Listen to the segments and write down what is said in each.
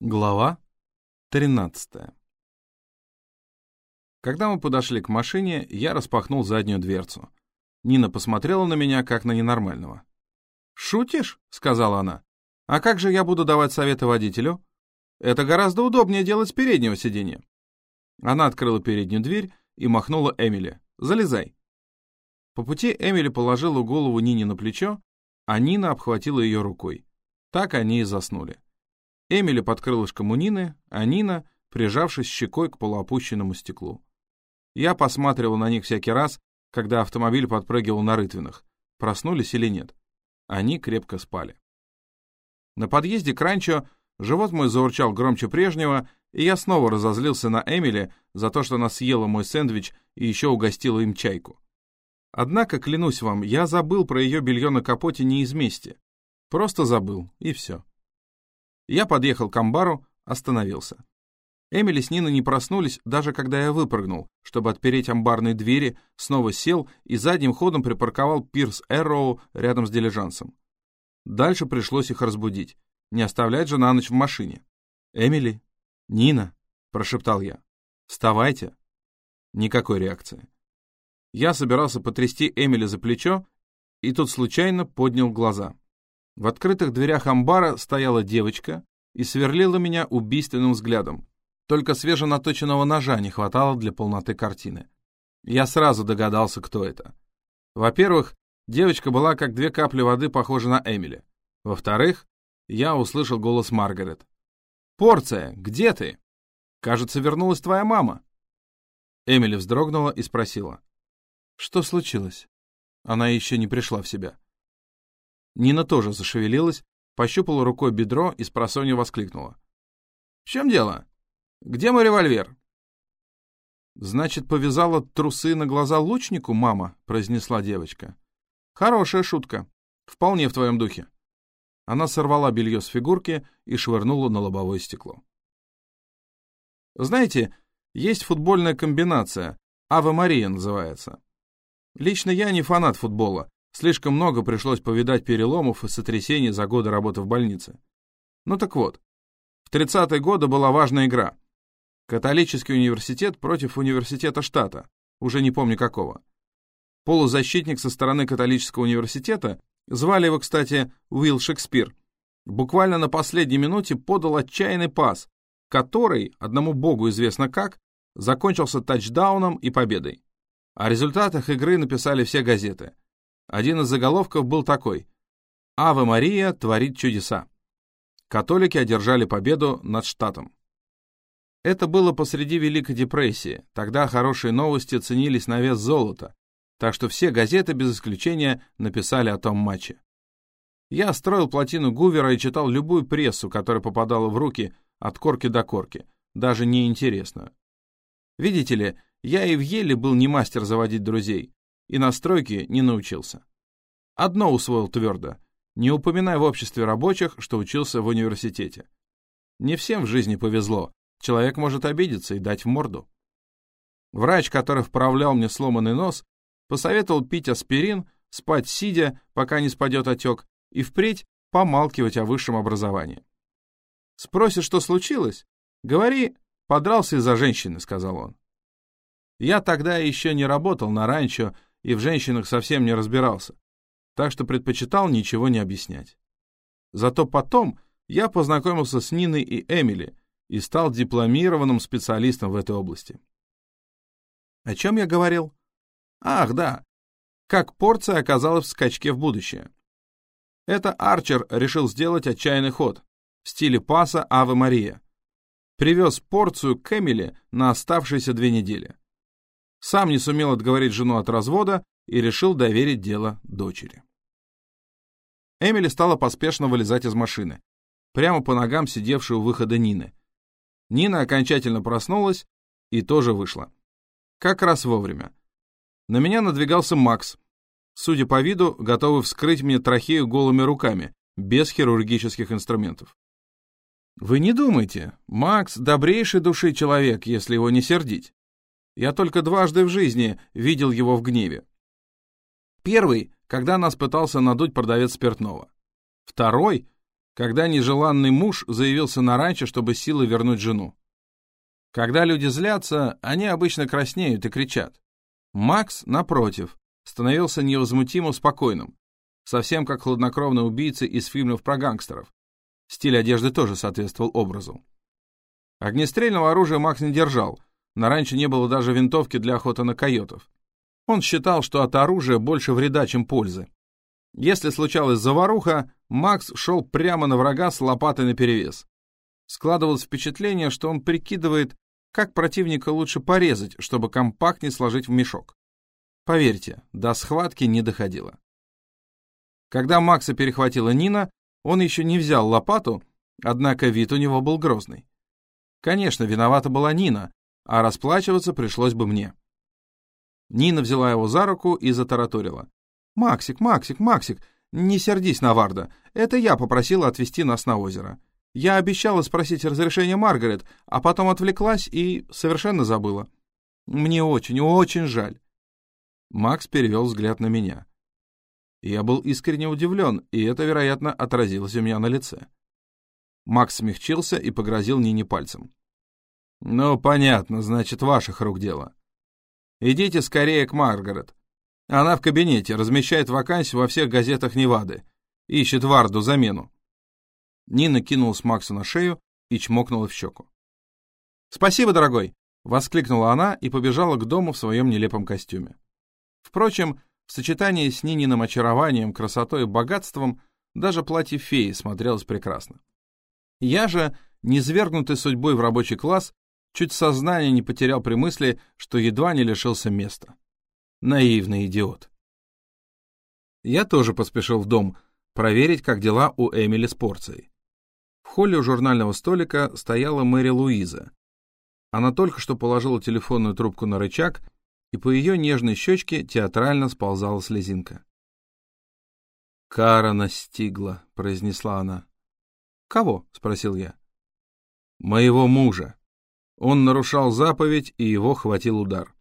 Глава 13 Когда мы подошли к машине, я распахнул заднюю дверцу. Нина посмотрела на меня, как на ненормального. «Шутишь?» — сказала она. «А как же я буду давать советы водителю? Это гораздо удобнее делать с переднего сиденья». Она открыла переднюю дверь и махнула Эмили. «Залезай». По пути Эмили положила голову Нине на плечо, а Нина обхватила ее рукой. Так они и заснули. Эмили под крылышком у Нины, а Нина, прижавшись щекой к полуопущенному стеклу. Я посматривал на них всякий раз, когда автомобиль подпрыгивал на рытвинах, проснулись или нет. Они крепко спали. На подъезде к ранчо живот мой заурчал громче прежнего, и я снова разозлился на Эмили за то, что она съела мой сэндвич и еще угостила им чайку. Однако, клянусь вам, я забыл про ее белье на капоте не из мести. Просто забыл, и все. Я подъехал к амбару, остановился. Эмили с Ниной не проснулись, даже когда я выпрыгнул, чтобы отпереть амбарные двери, снова сел и задним ходом припарковал Пирс Эрроу рядом с дилижансом. Дальше пришлось их разбудить. Не оставлять же на ночь в машине. «Эмили? Нина?» — прошептал я. «Вставайте!» Никакой реакции. Я собирался потрясти Эмили за плечо, и тут случайно поднял глаза. В открытых дверях амбара стояла девочка и сверлила меня убийственным взглядом. Только свеженаточенного ножа не хватало для полноты картины. Я сразу догадался, кто это. Во-первых, девочка была как две капли воды похожа на Эмили. Во-вторых, я услышал голос Маргарет. «Порция, где ты?» «Кажется, вернулась твоя мама». Эмили вздрогнула и спросила. «Что случилось?» Она еще не пришла в себя. Нина тоже зашевелилась, пощупала рукой бедро и с воскликнула. «В чем дело? Где мой револьвер?» «Значит, повязала трусы на глаза лучнику, мама?» — произнесла девочка. «Хорошая шутка. Вполне в твоем духе». Она сорвала белье с фигурки и швырнула на лобовое стекло. «Знаете, есть футбольная комбинация. Ава Мария называется. Лично я не фанат футбола, Слишком много пришлось повидать переломов и сотрясений за годы работы в больнице. Ну так вот, в 30-е годы была важная игра. Католический университет против университета штата, уже не помню какого. Полузащитник со стороны католического университета, звали его, кстати, Уилл Шекспир, буквально на последней минуте подал отчаянный пас, который, одному богу известно как, закончился тачдауном и победой. О результатах игры написали все газеты – один из заголовков был такой «Ава Мария творит чудеса». Католики одержали победу над штатом. Это было посреди Великой депрессии, тогда хорошие новости ценились на вес золота, так что все газеты без исключения написали о том матче. Я строил плотину Гувера и читал любую прессу, которая попадала в руки от корки до корки, даже неинтересную. Видите ли, я и в Еле был не мастер заводить друзей, и на стройке не научился. Одно усвоил твердо — не упоминай в обществе рабочих, что учился в университете. Не всем в жизни повезло, человек может обидеться и дать в морду. Врач, который вправлял мне сломанный нос, посоветовал пить аспирин, спать сидя, пока не спадет отек, и впредь помалкивать о высшем образовании. Спросишь, что случилось? Говори, подрался из-за женщины, сказал он. Я тогда еще не работал на ранчо и в женщинах совсем не разбирался, так что предпочитал ничего не объяснять. Зато потом я познакомился с Ниной и Эмили и стал дипломированным специалистом в этой области. О чем я говорил? Ах, да. Как порция оказалась в скачке в будущее. Это Арчер решил сделать отчаянный ход в стиле паса Аве Мария. Привез порцию к Эмили на оставшиеся две недели. Сам не сумел отговорить жену от развода и решил доверить дело дочери. Эмили стала поспешно вылезать из машины, прямо по ногам сидевшей у выхода Нины. Нина окончательно проснулась и тоже вышла. Как раз вовремя. На меня надвигался Макс, судя по виду, готовый вскрыть мне трахею голыми руками, без хирургических инструментов. Вы не думайте, Макс добрейший души человек, если его не сердить. Я только дважды в жизни видел его в гневе. Первый, когда нас пытался надуть продавец спиртного. Второй, когда нежеланный муж заявился на ранчо, чтобы силой вернуть жену. Когда люди злятся, они обычно краснеют и кричат. Макс, напротив, становился невозмутимо спокойным, совсем как хладнокровный убийца из фильмов про гангстеров. Стиль одежды тоже соответствовал образу. Огнестрельного оружия Макс не держал, на раньше не было даже винтовки для охоты на койотов. Он считал, что от оружия больше вреда, чем пользы. Если случалась заваруха, Макс шел прямо на врага с лопатой наперевес. Складывалось впечатление, что он прикидывает, как противника лучше порезать, чтобы компактнее сложить в мешок. Поверьте, до схватки не доходило. Когда Макса перехватила Нина, он еще не взял лопату, однако вид у него был грозный. Конечно, виновата была Нина, а расплачиваться пришлось бы мне. Нина взяла его за руку и затараторила. «Максик, Максик, Максик, не сердись на Варда. Это я попросила отвезти нас на озеро. Я обещала спросить разрешения Маргарет, а потом отвлеклась и совершенно забыла. Мне очень, очень жаль». Макс перевел взгляд на меня. Я был искренне удивлен, и это, вероятно, отразилось у меня на лице. Макс смягчился и погрозил Нине пальцем. «Ну, понятно, значит, ваших рук дело. Идите скорее к Маргарет. Она в кабинете, размещает вакансию во всех газетах Невады. Ищет Варду замену». Нина кинулась Максу на шею и чмокнула в щеку. «Спасибо, дорогой!» — воскликнула она и побежала к дому в своем нелепом костюме. Впрочем, в сочетании с Нининым очарованием, красотой и богатством даже платье феи смотрелось прекрасно. Я же, низвергнутый судьбой в рабочий класс, чуть сознание не потерял при мысли, что едва не лишился места. Наивный идиот. Я тоже поспешил в дом, проверить, как дела у Эмили с порцией. В холле у журнального столика стояла Мэри Луиза. Она только что положила телефонную трубку на рычаг, и по ее нежной щечке театрально сползала слезинка. «Кара настигла», — произнесла она. «Кого?» — спросил я. «Моего мужа. Он нарушал заповедь, и его хватил удар».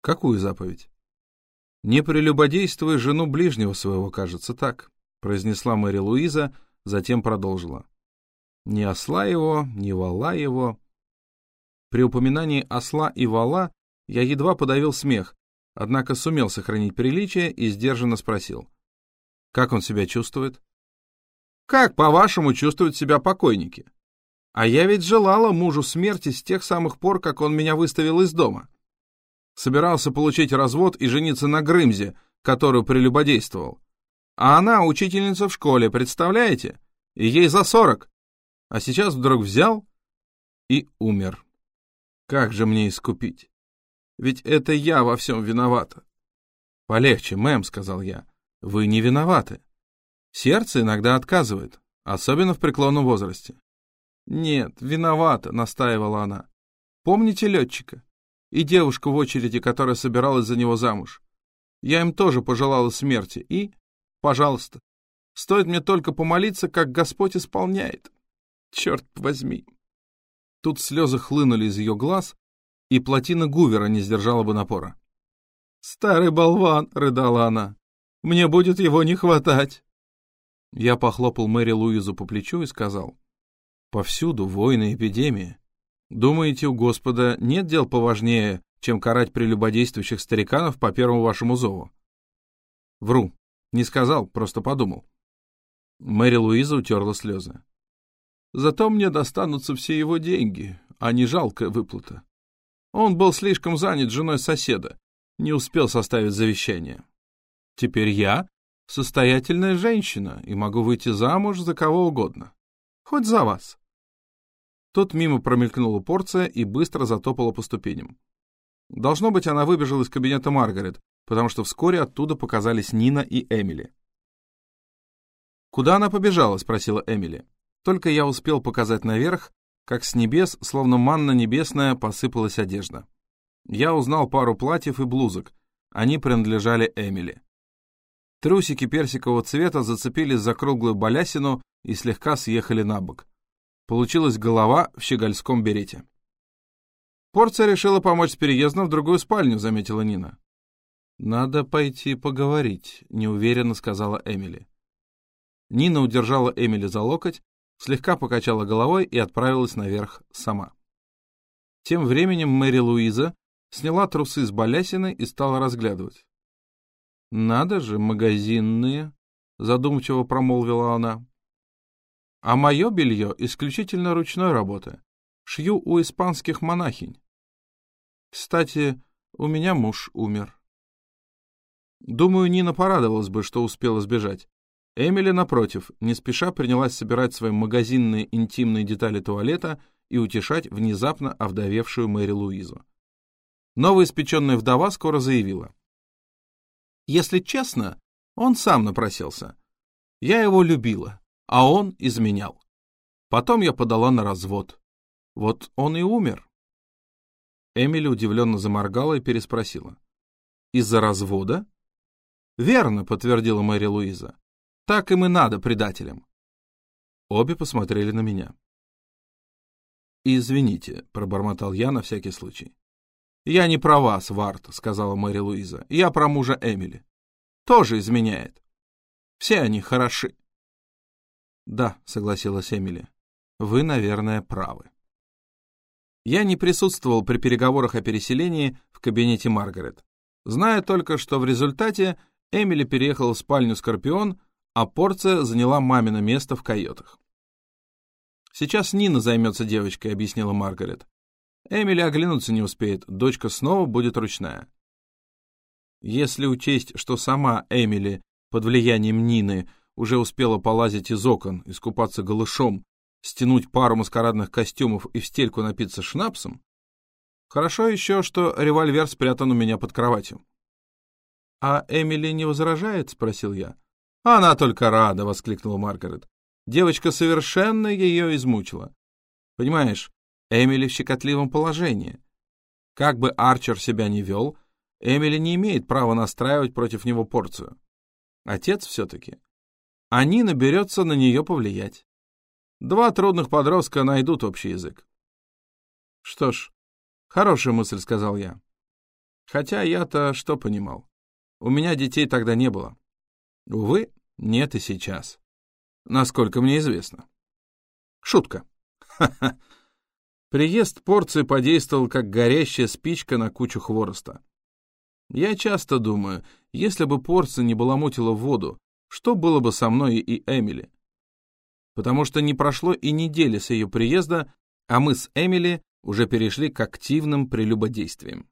«Какую заповедь?» «Не прелюбодействуй жену ближнего своего, кажется, так», — произнесла Мэри Луиза, затем продолжила. «Ни осла его, ни вала его». При упоминании осла и вала я едва подавил смех, однако сумел сохранить приличие и сдержанно спросил. «Как он себя чувствует?» Как, по-вашему, чувствуют себя покойники? А я ведь желала мужу смерти с тех самых пор, как он меня выставил из дома. Собирался получить развод и жениться на Грымзе, которую прелюбодействовал. А она учительница в школе, представляете? И ей за сорок. А сейчас вдруг взял и умер. Как же мне искупить? Ведь это я во всем виновата. Полегче, мэм, сказал я. Вы не виноваты. Сердце иногда отказывает, особенно в преклонном возрасте. «Нет, виновата», — настаивала она. «Помните летчика? И девушку в очереди, которая собиралась за него замуж? Я им тоже пожелала смерти, и, пожалуйста, стоит мне только помолиться, как Господь исполняет. Черт возьми!» Тут слезы хлынули из ее глаз, и плотина Гувера не сдержала бы напора. «Старый болван!» — рыдала она. «Мне будет его не хватать!» Я похлопал Мэри Луизу по плечу и сказал, «Повсюду войны и эпидемии. Думаете, у Господа нет дел поважнее, чем карать прелюбодействующих стариканов по первому вашему зову?» Вру. Не сказал, просто подумал. Мэри Луиза утерла слезы. «Зато мне достанутся все его деньги, а не жалкая выплата. Он был слишком занят женой соседа, не успел составить завещание. Теперь я состоятельная женщина и могу выйти замуж за кого угодно. Хоть за вас. Тут мимо промелькнула порция и быстро затопала по ступеням. Должно быть, она выбежала из кабинета Маргарет, потому что вскоре оттуда показались Нина и Эмили. «Куда она побежала?» — спросила Эмили. Только я успел показать наверх, как с небес, словно манна небесная, посыпалась одежда. Я узнал пару платьев и блузок. Они принадлежали Эмили. Трусики персикового цвета зацепились за круглую балясину и слегка съехали на бок. Получилась голова в щегольском берете. «Порция решила помочь с переездом в другую спальню», — заметила Нина. «Надо пойти поговорить», — неуверенно сказала Эмили. Нина удержала Эмили за локоть, слегка покачала головой и отправилась наверх сама. Тем временем Мэри Луиза сняла трусы с балясины и стала разглядывать. «Надо же, магазинные!» — задумчиво промолвила она. «А мое белье исключительно ручной работы. Шью у испанских монахинь. Кстати, у меня муж умер». Думаю, Нина порадовалась бы, что успела сбежать. Эмили, напротив, не спеша принялась собирать свои магазинные интимные детали туалета и утешать внезапно овдовевшую Мэри Луизу. Новоиспеченная вдова скоро заявила. «Если честно, он сам напросился. Я его любила, а он изменял. Потом я подала на развод. Вот он и умер». Эмили удивленно заморгала и переспросила. «Из-за развода?» «Верно», — подтвердила Мэри Луиза. «Так им и надо предателям». Обе посмотрели на меня. «Извините», — пробормотал я на всякий случай. «Я не про вас, Варт», — сказала Мэри Луиза. «Я про мужа Эмили. Тоже изменяет. Все они хороши». «Да», — согласилась Эмили. «Вы, наверное, правы». Я не присутствовал при переговорах о переселении в кабинете Маргарет. Знаю только, что в результате Эмили переехала в спальню «Скорпион», а порция заняла мамино место в койотах. «Сейчас Нина займется девочкой», — объяснила Маргарет. «Эмили оглянуться не успеет, дочка снова будет ручная». Если учесть, что сама Эмили под влиянием Нины уже успела полазить из окон, искупаться голышом, стянуть пару маскарадных костюмов и в стельку напиться шнапсом, хорошо еще, что револьвер спрятан у меня под кроватью. «А Эмили не возражает?» — спросил я. «Она только рада!» — воскликнула Маргарет. Девочка совершенно ее измучила. Понимаешь, Эмили в щекотливом положении. Как бы Арчер себя не вел, Эмили не имеет права настраивать против него порцию. Отец все-таки. А Нина на нее повлиять. Два трудных подростка найдут общий язык. Что ж, хорошая мысль, сказал я. Хотя я-то что понимал? У меня детей тогда не было. Увы, нет и сейчас. Насколько мне известно. Шутка. Приезд порции подействовал как горящая спичка на кучу хвороста. Я часто думаю, если бы порция не баламутила воду, что было бы со мной и Эмили? Потому что не прошло и недели с ее приезда, а мы с Эмили уже перешли к активным прелюбодействиям.